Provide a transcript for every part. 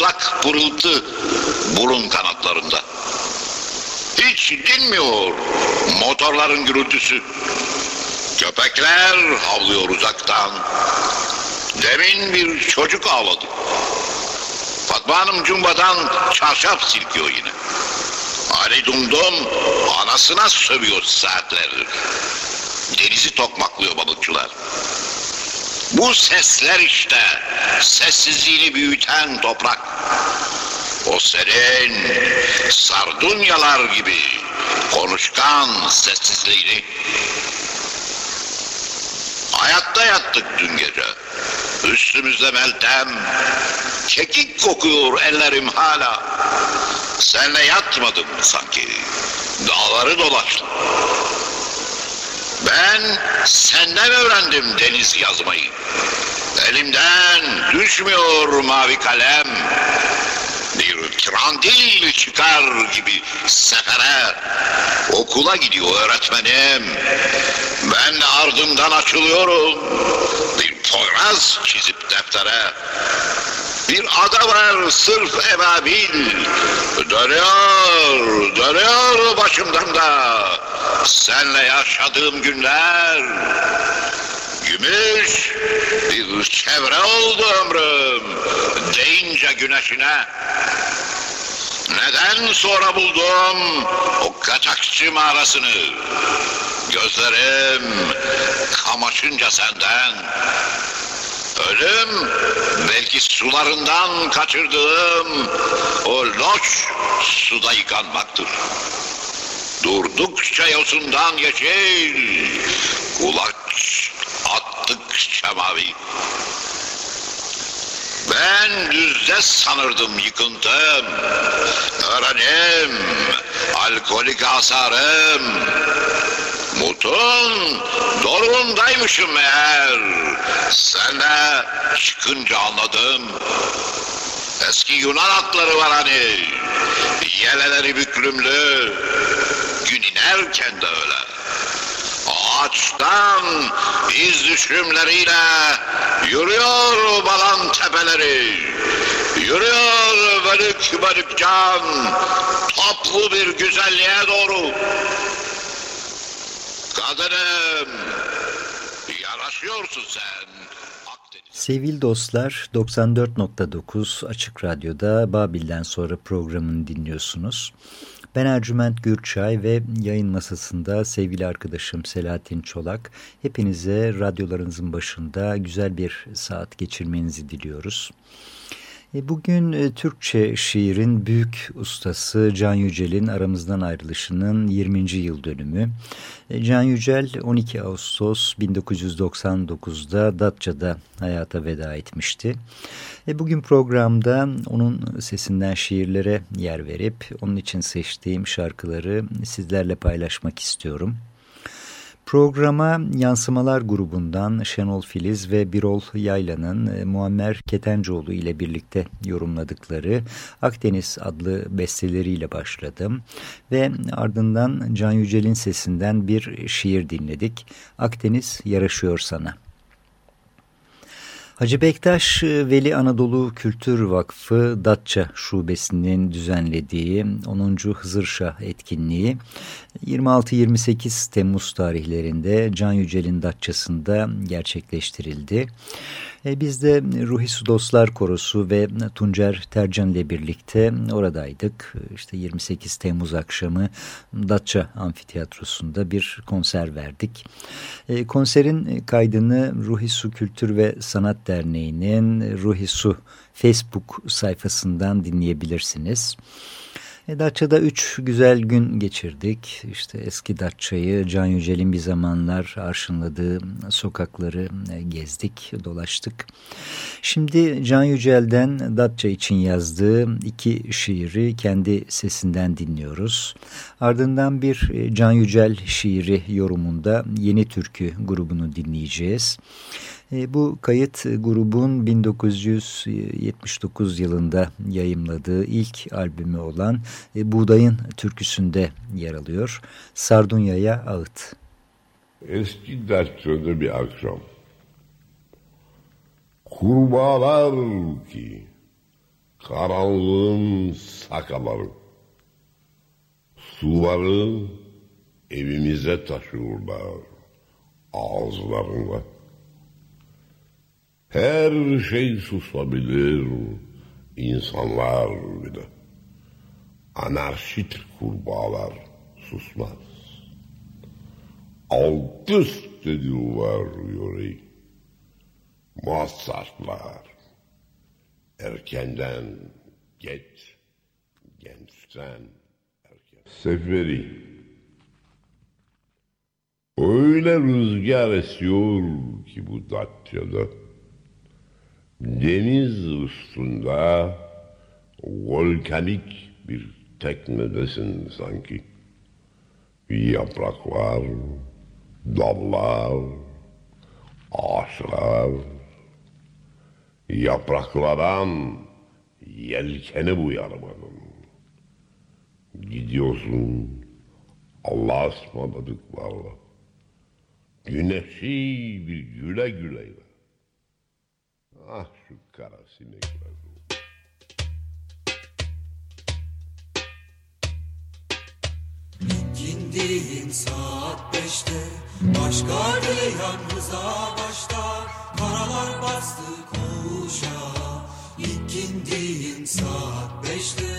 ıslak pırıltı burun kanatlarında. Hiç dinmiyor motorların gürültüsü. Köpekler havlıyor uzaktan. Demin bir çocuk ağladı. Fatma Hanım cumbadan çarşaf silkiyor yine. Ali Dumdum anasına sövüyor saatlerdir. Denizi tokmaklıyor balıkçılar. Bu sesler işte sessizliğini büyüten toprak. O senin sardunyalar gibi konuşkan sessizliğini. Hayatta yattık dün gece. Üstümüzde meltem, kekik kokuyor ellerim hala. Senle yatmadım sanki. Dağları dolaştım. Ben senden öğrendim deniz yazmayı. Elimden düşmüyor mavi kalem. Bir trandil çıkar gibi sefere. Okula gidiyor öğretmenim. Ben de ardından açılıyorum. Bir poyraz çizip deftere. Bir ada var sırf ebabil. Dönüyor, dönüyor başımdan da. Senle yaşadığım günler. Gümüş bir çevre oldu ömrüm. Deyince güneşine. Neden sonra buldum o kaçakçı mağarasını? Gözlerim kamaşınca senden. Ölüm belki sularından kaçırdığım o loş suda yıkanmaktır. Durdukça yosundan yeşil, kulaç attıkça mavi. Ben düzde sanırdım yıkıntım. Öğrenim, alkolik hasarım. Mutun dorundaymışım meğer. Senle çıkınca anladım. Eski Yunan atları var hani. Yeleleri büklümlü. Gün inerken de öyle. Ağaçtan iz düşümleriyle yürüyor balan tepeleri. Yürüyor bölük bölük can toplu bir güzelliğe doğru. Kadınım yaraşıyorsun sen. Sevgili dostlar 94.9 Açık Radyo'da Babil'den sonra programını dinliyorsunuz. Ben Ercüment Gürçay ve yayın masasında sevgili arkadaşım Selahattin Çolak. Hepinize radyolarınızın başında güzel bir saat geçirmenizi diliyoruz. E, bugün e, Türkçe şiirin büyük ustası Can Yücel'in aramızdan ayrılışının 20. yıl dönümü. E, Can Yücel 12 Ağustos 1999'da Datça'da hayata veda etmişti. Bugün programda onun sesinden şiirlere yer verip onun için seçtiğim şarkıları sizlerle paylaşmak istiyorum. Programa Yansımalar grubundan Şenol Filiz ve Birol Yayla'nın e, Muammer Ketencoğlu ile birlikte yorumladıkları Akdeniz adlı besteleriyle başladım. Ve ardından Can Yücel'in sesinden bir şiir dinledik. Akdeniz yaraşıyor sana. Hacı Bektaş Veli Anadolu Kültür Vakfı Datça Şubesi'nin düzenlediği 10. Hızırşah etkinliği 26-28 Temmuz tarihlerinde Can Yücel'in Datça'sında gerçekleştirildi. E, biz de Ruhi Dostlar Korosu ve Tuncer Tercan ile birlikte oradaydık. İşte 28 Temmuz akşamı Datça Amfiteyatrosu'nda bir konser verdik. E, konserin kaydını Ruhi Su Kültür ve Sanat Derneği'nin Ruhi Su Facebook sayfasından dinleyebilirsiniz. E, Datça'da üç güzel gün geçirdik. İşte eski Datça'yı Can Yücel'in bir zamanlar arşınladığı sokakları e, gezdik, dolaştık. Şimdi Can Yücel'den Datça için yazdığı iki şiiri kendi sesinden dinliyoruz. Ardından bir e, Can Yücel şiiri yorumunda Yeni Türkü grubunu dinleyeceğiz. E, bu kayıt grubun 1979 yılında yayımladığı ilk albümü olan e, Buğdayın Türküsü'nde yer alıyor. Sardunya'ya Ağıt. Eski Datça'da bir akşam. Kurbağalar ki karanlığın sakaları. Suları evimize taşıyorlar ağızlarında. Her şey susabilir, insanlar bile. Anarşit kurbağalar susmaz. Alt üst ediyorlar yöreyi. Muhassaslar. Erkenden geç, gençten erken. Seferi. Öyle rüzgar esiyor ki bu Datça'da. Deniz üstünde volkanik bir teknedesin sanki. Yapraklar Dallar, ağaçlar, yapraklardan yelkeni bu yarmanın. Gidiyorsun, Allah'a ısmarladıklarla. Güneşi bir güle güle. Ah şu kara sinekler. Saat beşte. Baş gardiyan rıza başta Karalar bastı koğuşa. İkindiğin saat beşte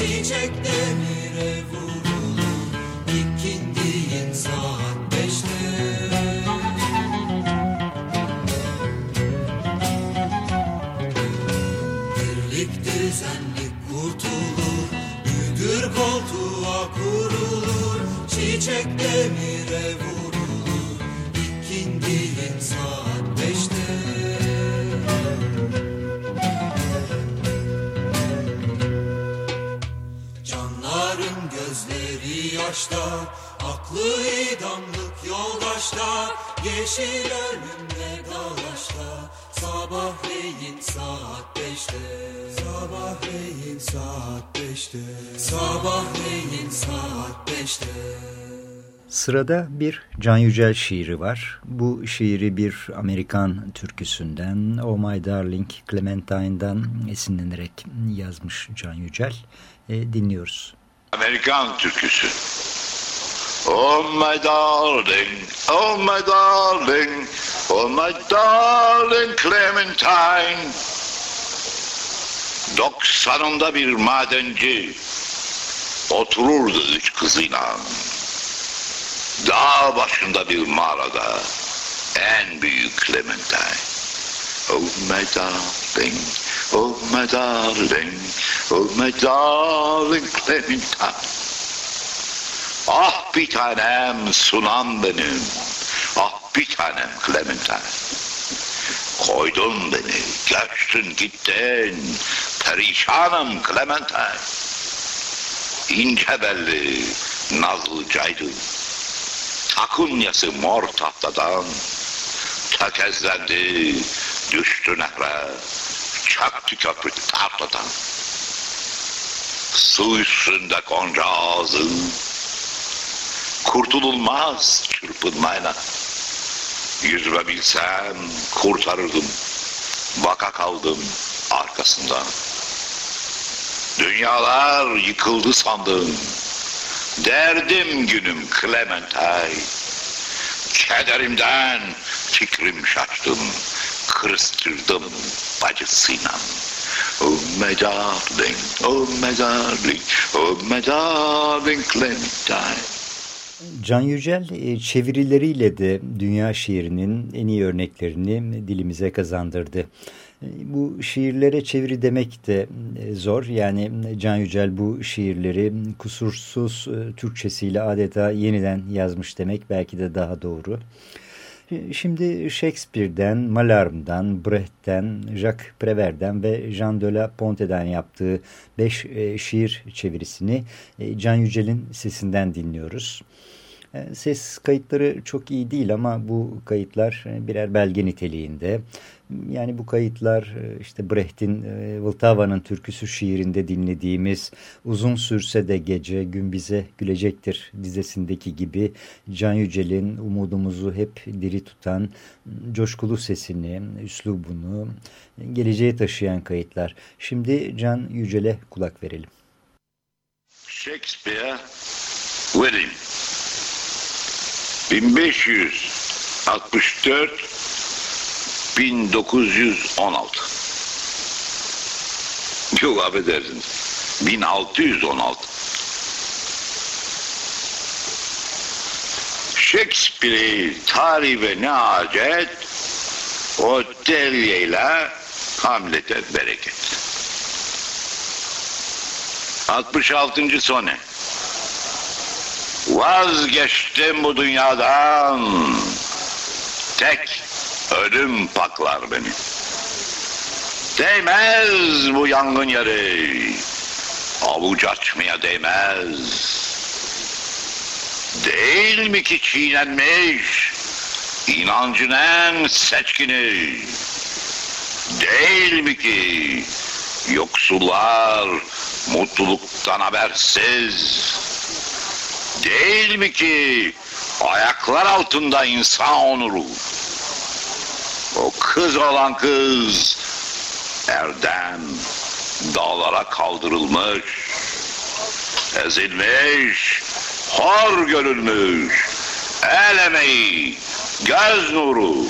Çiçek demire vurulur. İkindiğin saat beşte. Birlik düzenlik kurtulur. Müdür koltuğa kurulur. Çiçek Yeşil ölümle dalaşta Sabahleyin saat beşte Sabahleyin saat beşte Sabahleyin saat beşte Sırada bir Can Yücel şiiri var. Bu şiiri bir Amerikan türküsünden Oh My Darling Clementine'dan esinlenerek yazmış Can Yücel. E, dinliyoruz. Amerikan türküsü. Oh my darling, oh my darling, oh my darling Clementine. Doksanında bir madenci otururdu üç kızıyla. Dağ başında bir mağarada en büyük Clementine. Oh my darling, oh my darling, oh my darling Clementine. Ah bir tanem sunan benim, ah bir tanem Clementine. Koydun beni, göçtün gittin, perişanım Clementine. İnce belli, nazlıcaydın. Takunyası mor tahtadan, tökezlendi, düştü nehre, çaktı köprü tahtadan. Su üstünde konca ağzı, kurtululmaz çırpınmayla. Yüzme bilsem kurtarırdım, vaka kaldım arkasından. Dünyalar yıkıldı sandım, derdim günüm Clementine. Kederimden fikrim şaştım, kırıştırdım bacısıyla. Oh my darling, oh my darling, oh my darling Clementine. Can Yücel e, çevirileriyle de dünya şiirinin en iyi örneklerini dilimize kazandırdı. E, bu şiirlere çeviri demek de e, zor. Yani Can Yücel bu şiirleri kusursuz Türkçesiyle adeta yeniden yazmış demek belki de daha doğru. Şimdi Shakespeare'den, Mallarme'dan, Brecht'ten, Jacques Prévert'den ve Jean de la Ponte'den yaptığı beş şiir çevirisini Can Yücel'in sesinden dinliyoruz. E, ses kayıtları çok iyi değil ama bu kayıtlar e, birer belge niteliğinde. Yani bu kayıtlar e, işte Brecht'in Vltava'nın türküsü şiirinde dinlediğimiz uzun sürse de gece gün bize gülecektir dizesindeki gibi Can Yücel'in umudumuzu hep diri tutan coşkulu sesini, üslubunu geleceğe taşıyan kayıtlar. Şimdi Can Yücel'e kulak verelim. Shakespeare, William 1564 1916 Yok affedersiniz. 1616 Shakespeare tarih ve ne acet Otelye ile Hamlet'e bereket. 66. sone Vazgeçtim bu dünyadan. Tek ölüm paklar beni. Değmez bu yangın yeri. Avuç açmaya değmez. Değil mi ki çiğnenmiş inancın en seçkini? Değil mi ki yoksullar mutluluktan habersiz? Değil mi ki? Ayaklar altında insan onuru? O kız olan kız erdem dağlara kaldırılmış, ezilmiş, hor görülmüş, el emeği, göz nuru,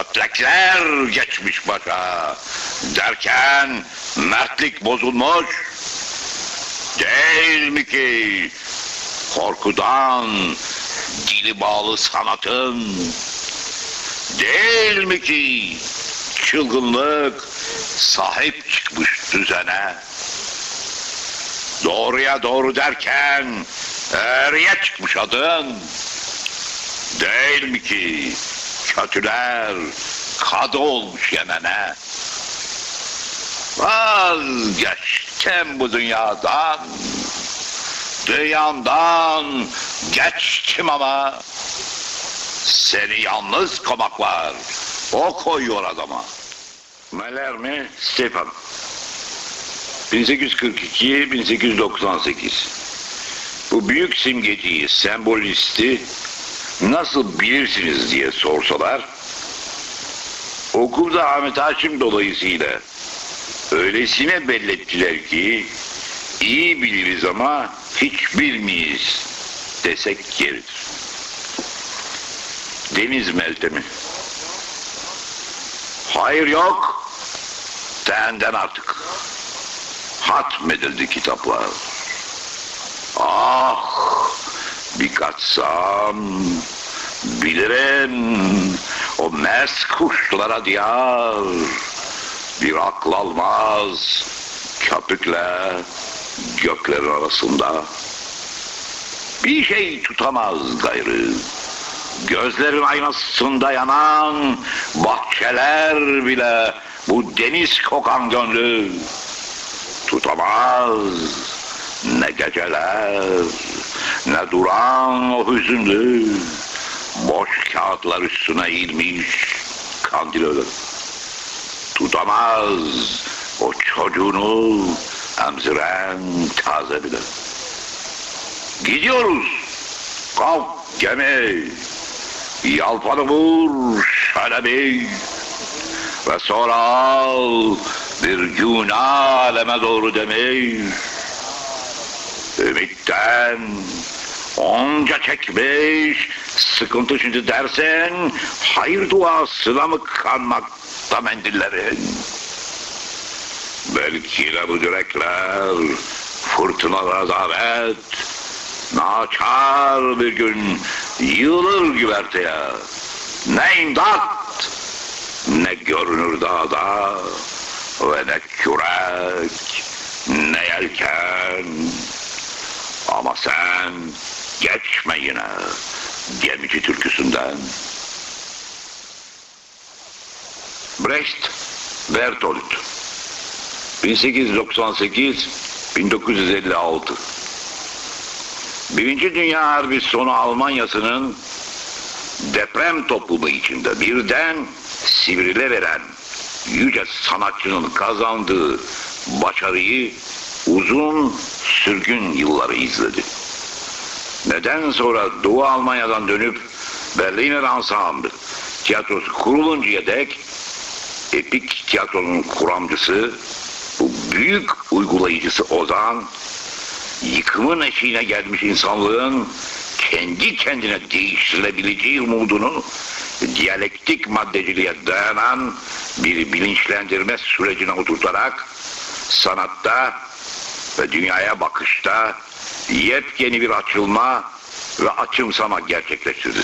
ötlekler geçmiş başa derken mertlik bozulmuş, değil mi ki korkudan dili bağlı sanatın. Değil mi ki çılgınlık sahip çıkmış düzene? Doğruya doğru derken eğriye çıkmış adın. Değil mi ki kötüler kadı olmuş Yemen'e? Vazgeçtim bu dünyadan Dünyandan geçtim ama seni yalnız komaklar. O koyuyor adama. Meler mi? Stefan. 1842-1898 Bu büyük simgeciyi, sembolisti nasıl bilirsiniz diye sorsalar okulda Ahmet Haşim dolayısıyla öylesine bellettiler ki iyi biliriz ama hiç bilmeyiz desek yeridir. Deniz meltemi. Hayır yok. Senden artık. Hatmedildi kitaplar. Ah bir kaçsam bilirim o mers kuşlara diyar bir akıl almaz köpükle göklerin arasında bir şey tutamaz gayrı. Gözlerin aynasında yanan bahçeler bile bu deniz kokan gönlü tutamaz. Ne geceler, ne duran o hüzünlü, boş kağıtlar üstüne eğilmiş kandil ölür. Tutamaz o çocuğunu emziren taze bile. Gidiyoruz. Kalk gemi. Yalpanı vur şöyle bir. Ve sonra al bir gün aleme doğru demir. Ümitten onca çekmiş sıkıntı şimdi dersen hayır duasına mı kanmakta mendillerin? Belki de bu yürekler fırtınalara davet Naçar bir gün yığılır güverteye. Ne imdat, ne görünür dağda ve ne kürek, ne yelken. Ama sen geçme yine gemici türküsünden. Brecht Bertolt 1898-1956 Birinci Dünya Harbi sonu Almanya'sının deprem toplumu içinde birden sivrile veren yüce sanatçının kazandığı başarıyı uzun sürgün yılları izledi. Neden sonra Doğu Almanya'dan dönüp Berliner Ensemble tiyatrosu kuruluncaya dek epik tiyatronun kuramcısı, büyük uygulayıcısı Ozan, yıkımın eşiğine gelmiş insanlığın kendi kendine değiştirilebileceği umudunu diyalektik maddeciliğe dayanan bir bilinçlendirme sürecine oturtarak sanatta ve dünyaya bakışta yepyeni bir açılma ve açımsama gerçekleştirdi.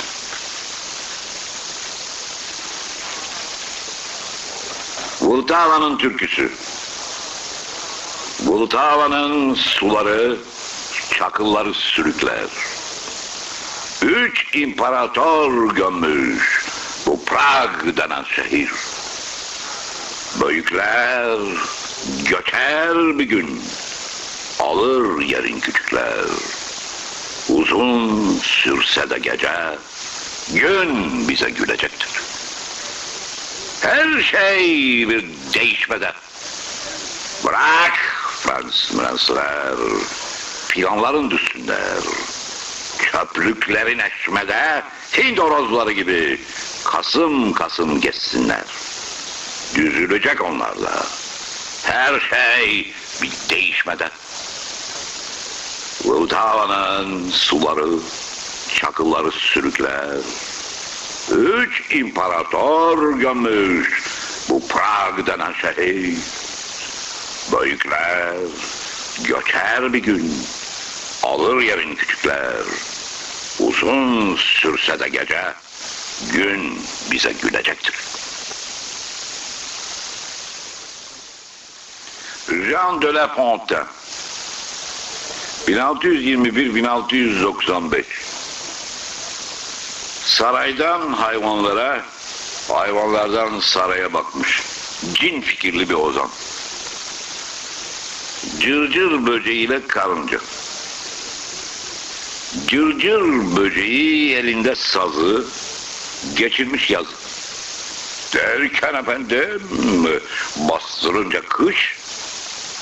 Vltava'nın türküsü. Vltava'nın suları, çakılları sürükler. Üç imparator gömmüş bu Prag denen şehir. Büyükler göçer bir gün, alır yerin küçükler. Uzun sürse de gece, gün bize gülecektir. Her şey bir değişmede. Bırak Fransız Fransızlar, planların düşsünler. Çöplüklerin eşmede Hind horozları gibi kasım kasım geçsinler. Düzülecek onlarla. Her şey bir değişmede. Vltava'nın suları, çakılları sürükler. Üç imparator gömmüş bu Prag denen şehir. Büyükler göçer bir gün, alır yerin küçükler. Uzun sürse de gece, gün bize gülecektir. Jean de La Fontaine 1621-1695 Saraydan hayvanlara, hayvanlardan saraya bakmış. Cin fikirli bir ozan. Cırcır böceğiyle karınca. Cırcır böceği elinde sazı, geçirmiş yazı. Derken efendim, bastırınca kış,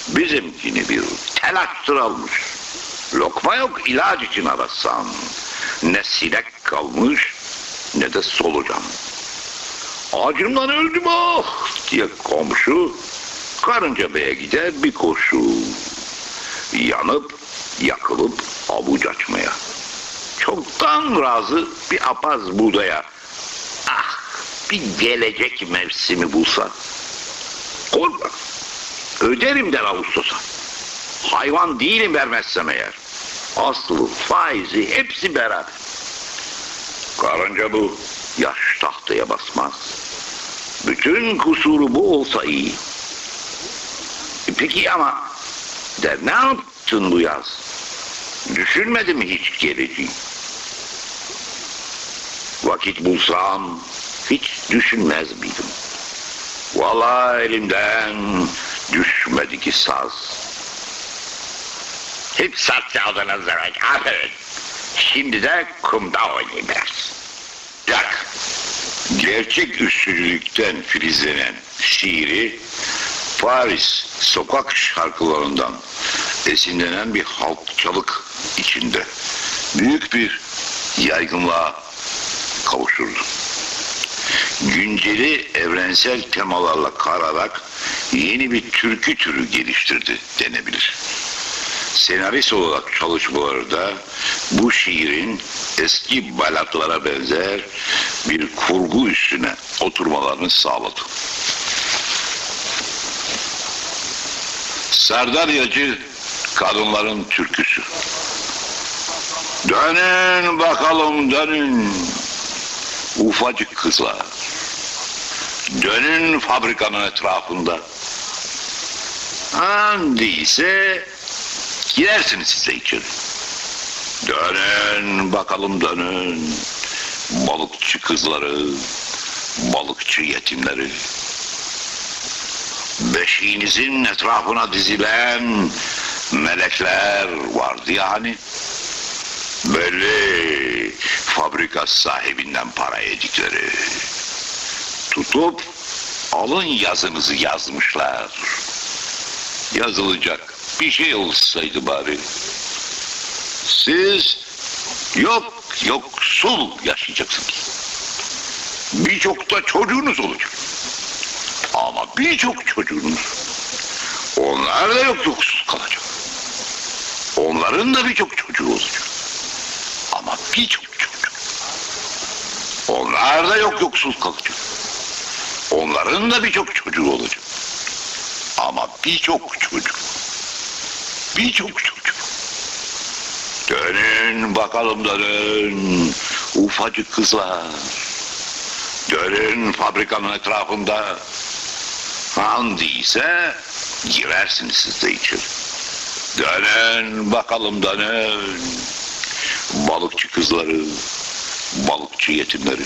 bizimkini bir telaştır almış. Lokma yok ilaç için arasan. Ne sinek kalmış ne de solucan. Acımdan öldüm ah diye komşu karınca beye gider bir koşu. Yanıp yakılıp avuç açmaya. Çoktan razı bir apaz buğdaya. Ah bir gelecek mevsimi bulsa. Korkma. Öderim der Ağustos'a. Hayvan değilim vermezsem eğer. Aslı, faizi hepsi beraber. Karınca bu yaş tahtaya basmaz. Bütün kusuru bu olsa iyi. E Peki ama der ne yaptın bu yaz? Düşünmedim hiç geleceği. Vakit bulsam hiç düşünmez miydim? Vallahi elimden düşmedi ki saz. Hiç saz çaldınız demek. Aferin. Şimdi de kumda oynayayım biraz. Gerçek üstünlükten filizlenen şiiri Paris sokak şarkılarından esinlenen bir halkçılık içinde büyük bir yaygınlığa kavuşturdu. Günceli evrensel temalarla kararak yeni bir türkü türü geliştirdi denebilir. Senarist olarak çalışmalarda bu şiirin eski balatlara benzer bir kurgu üstüne oturmalarını sağladı. Sardaryacı kadınların türküsü. Dönün bakalım dönün. Ufacık kızlar. Dönün fabrikanın etrafında. Handiyse girersiniz size içeri. Dönün bakalım dönün. Balıkçı kızları, balıkçı yetimleri. Beşiğinizin etrafına dizilen melekler vardı ya hani. Belli fabrika sahibinden para yedikleri. Tutup alın yazınızı yazmışlar. Yazılacak bir şey olsaydı bari. Siz yok yoksul yaşayacaksınız. Birçok da çocuğunuz olacak. Ama birçok çocuğunuz onlar da yok yoksul kalacak. Onların da birçok çocuğu olacak. Ama birçok çocuk. Onlar da yok yoksul kalacak. Onların da birçok çocuğu olacak. Ama birçok çocuk. Birçok çocuk. Dönün bakalım dönün. Ufacık kızlar. Dönün fabrikanın etrafında. Handiyse girersiniz siz de içeri. Dönün bakalım dönün. Balıkçı kızları, balıkçı yetimleri.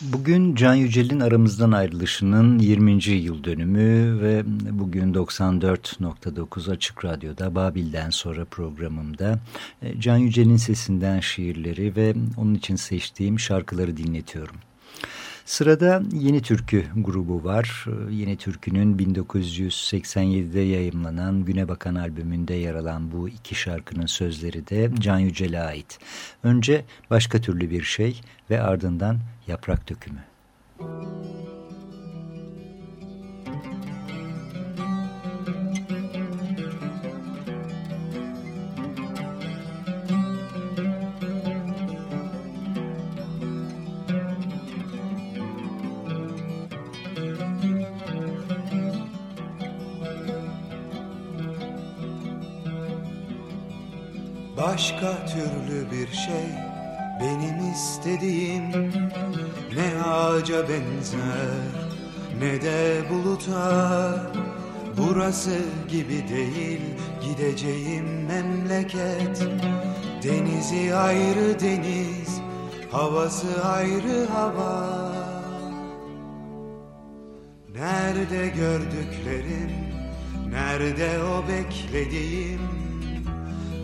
Bugün Can Yücel'in aramızdan ayrılışının 20. yıl dönümü ve bugün 94.9 Açık Radyo'da Babil'den sonra programımda e, Can Yücel'in sesinden şiirleri ve onun için seçtiğim şarkıları dinletiyorum. Sırada Yeni Türkü grubu var. Ee, Yeni Türkü'nün 1987'de yayımlanan Güne Bakan albümünde yer alan bu iki şarkının sözleri de Can Yücel'e ait. Önce Başka Türlü Bir Şey ve ardından Yaprak Dökümü. Müzik Başka türlü bir şey. Benim istediğim Ne ağaca benzer ne de buluta. Burası gibi değil gideceğim memleket. Denizi ayrı deniz, havası ayrı hava. Nerede gördüklerim, nerede o beklediğim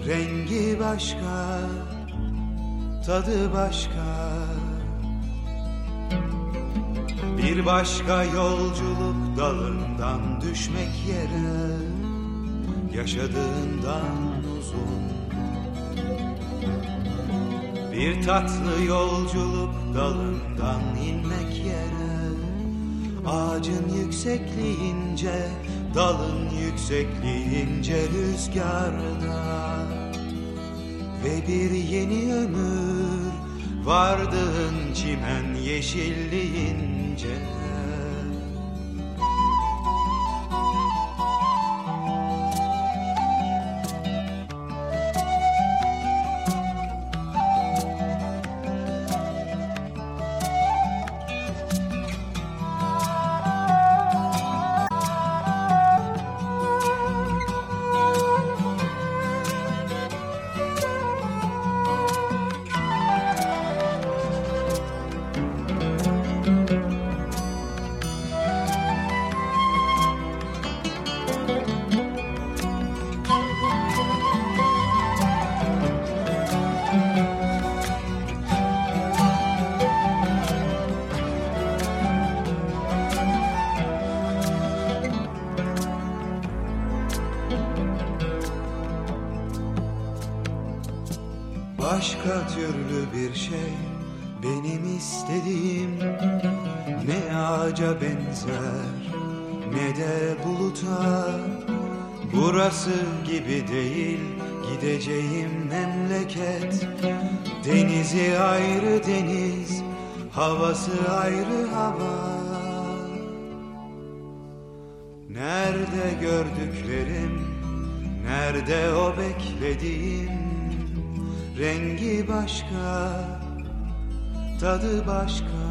Rengi başka, tadı başka. Bir başka yolculuk dalından düşmek yere Yaşadığından uzun. Bir tatlı yolculuk dalından inmek yere Ağacın yüksekliğince, dalın yüksekliğince rüzgarda ve bir yeni ömür vardığın çimen yeşilliğince memleket. Denizi ayrı deniz, havası ayrı hava. Nerede gördüklerim, nerede o beklediğim? Rengi başka Tadı başka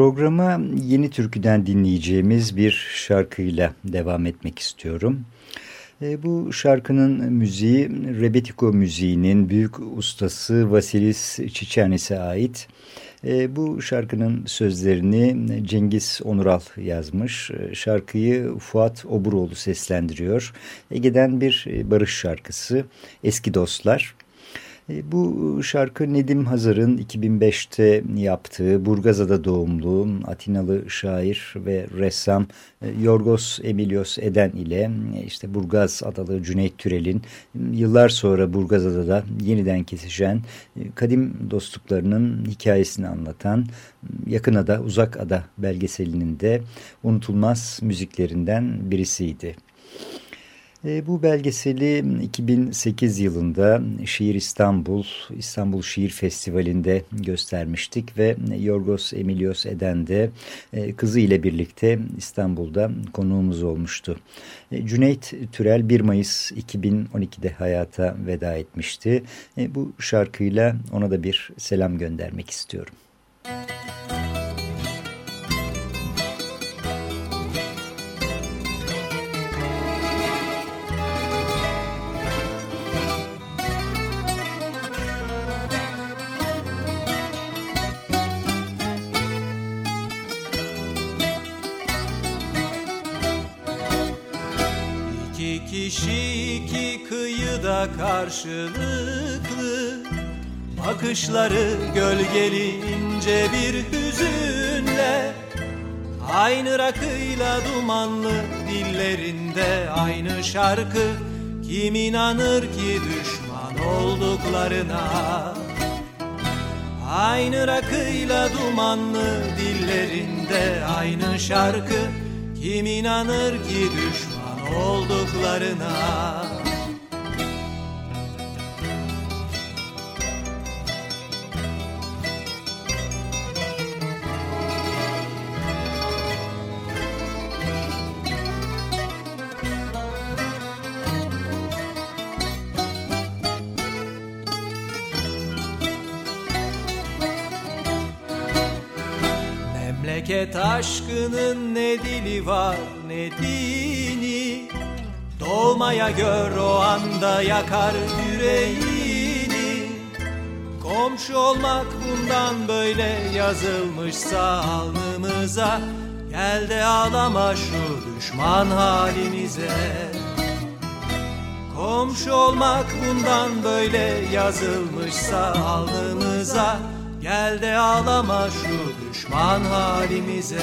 Programa yeni türküden dinleyeceğimiz bir şarkıyla devam etmek istiyorum. E, bu şarkının müziği Rebetiko müziğinin büyük ustası Vasilis Çiçanis'e ait. E, bu şarkının sözlerini Cengiz Onural yazmış. E, şarkıyı Fuat Oburoğlu seslendiriyor. Ege'den bir barış şarkısı Eski Dostlar. E, Bu şarkı Nedim Hazar'ın 2005'te yaptığı Burgazada doğumlu Atinalı şair ve ressam e, Yorgos Emilios Eden ile e, işte Burgaz Adalı Cüneyt Türel'in yıllar sonra Burgazada'da yeniden kesişen kadim dostluklarının hikayesini anlatan Yakın Ada Uzak Ada belgeselinin de unutulmaz müziklerinden birisiydi. E, bu belgeseli 2008 yılında Şiir İstanbul, İstanbul Şiir Festivali'nde göstermiştik ve Yorgos Emilios Eden de e, kızı ile birlikte İstanbul'da konuğumuz olmuştu. E, Cüneyt Türel 1 Mayıs 2012'de hayata veda etmişti. E, bu şarkıyla ona da bir selam göndermek istiyorum. İki karşılıklı Bakışları gölgeli ince bir hüzünle Aynı rakıyla dumanlı dillerinde aynı şarkı Kim inanır ki düşman olduklarına? Aynı rakıyla dumanlı dillerinde aynı şarkı Kim inanır ki düşman olduklarına Memleket aşkının ne dili var ne dini? Doğmaya gör o anda yakar yüreğini. Komşu olmak bundan böyle yazılmışsa alnımıza Gel de ağlama şu düşman halimize. Komşu olmak bundan böyle yazılmışsa alnımıza Gel de ağlama şu düşman halimize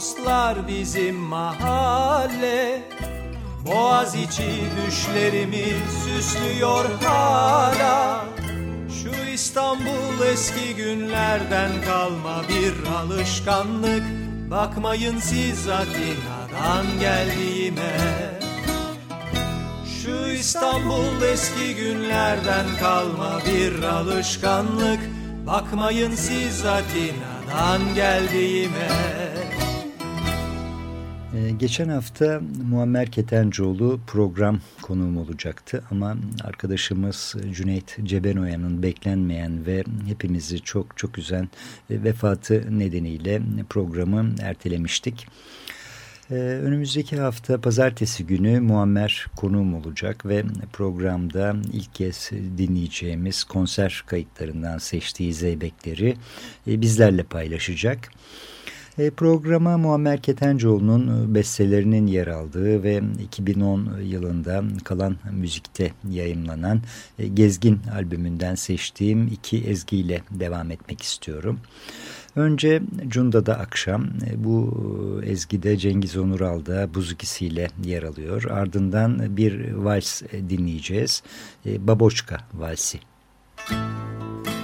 dostlar bizim mahalle. Boğaz içi düşlerimi süslüyor hala. Şu İstanbul eski günlerden kalma bir alışkanlık. Bakmayın siz Atina'dan geldiğime. Şu İstanbul eski günlerden kalma bir alışkanlık. Bakmayın siz Atina'dan geldiğime Ee, Geçen hafta Muammer Ketencoğlu program konuğum olacaktı ama arkadaşımız Cüneyt Cebenoya'nın beklenmeyen ve hepimizi çok çok üzen vefatı nedeniyle programı ertelemiştik. Ee, Önümüzdeki hafta pazartesi günü Muammer konuğum olacak ve programda ilk kez dinleyeceğimiz konser kayıtlarından seçtiği zeybekleri e, bizlerle paylaşacak. E, programa Muammer Ketencoğlu'nun bestelerinin yer aldığı ve 2010 yılında Kalan Müzik'te yayınlanan e, Gezgin albümünden seçtiğim iki ezgiyle devam etmek istiyorum. Önce Cunda'da Akşam, e, bu ezgide Cengiz Onural da buzukisiyle yer alıyor. Ardından bir vals dinleyeceğiz, Baboçka Valsi. Müzik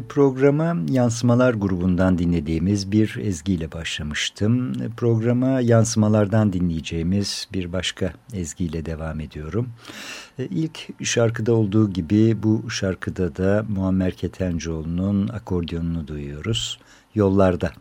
programa Yansımalar grubundan dinlediğimiz bir ezgiyle başlamıştım. Programa yansımalardan dinleyeceğimiz bir başka ezgiyle devam ediyorum. E, ilk şarkıda olduğu gibi bu şarkıda da Muammer Ketencoğlu'nun akordiyonunu duyuyoruz. Yollarda.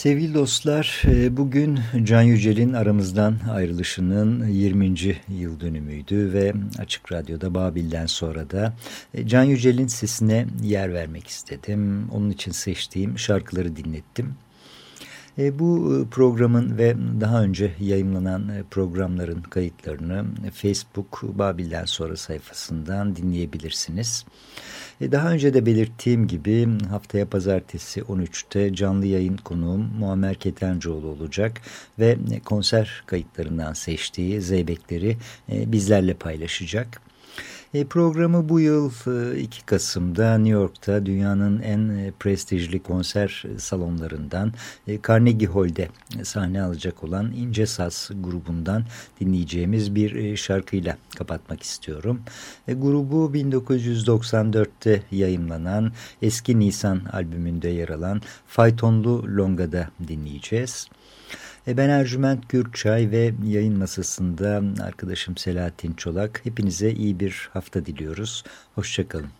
Sevgili dostlar, e, bugün Can Yücel'in aramızdan ayrılışının 20. yıl dönümüydü ve Açık Radyo'da Babil'den sonra da e, Can Yücel'in sesine yer vermek istedim. Onun için seçtiğim şarkıları dinlettim. E, bu programın ve daha önce yayınlanan programların kayıtlarını Facebook Babil'den sonra sayfasından dinleyebilirsiniz. E, daha önce de belirttiğim gibi haftaya pazartesi 13'te canlı yayın konuğum Muammer Ketencoğlu olacak ve konser kayıtlarından seçtiği zeybekleri e, bizlerle paylaşacak. E, programı bu yıl 2 Kasım'da New York'ta dünyanın en e, prestijli konser salonlarından e, Carnegie Hall'de sahne alacak olan İnce Saz grubundan dinleyeceğimiz bir şarkıyla kapatmak istiyorum. Grubu 1994'te yayımlanan Eski Nisan albümünde yer alan Faytonlu Longa'da dinleyeceğiz. E, ben Ercüment Gürçay ve yayın masasında arkadaşım Selahattin Çolak. Hepinize iyi bir hafta diliyoruz. Hoşçakalın.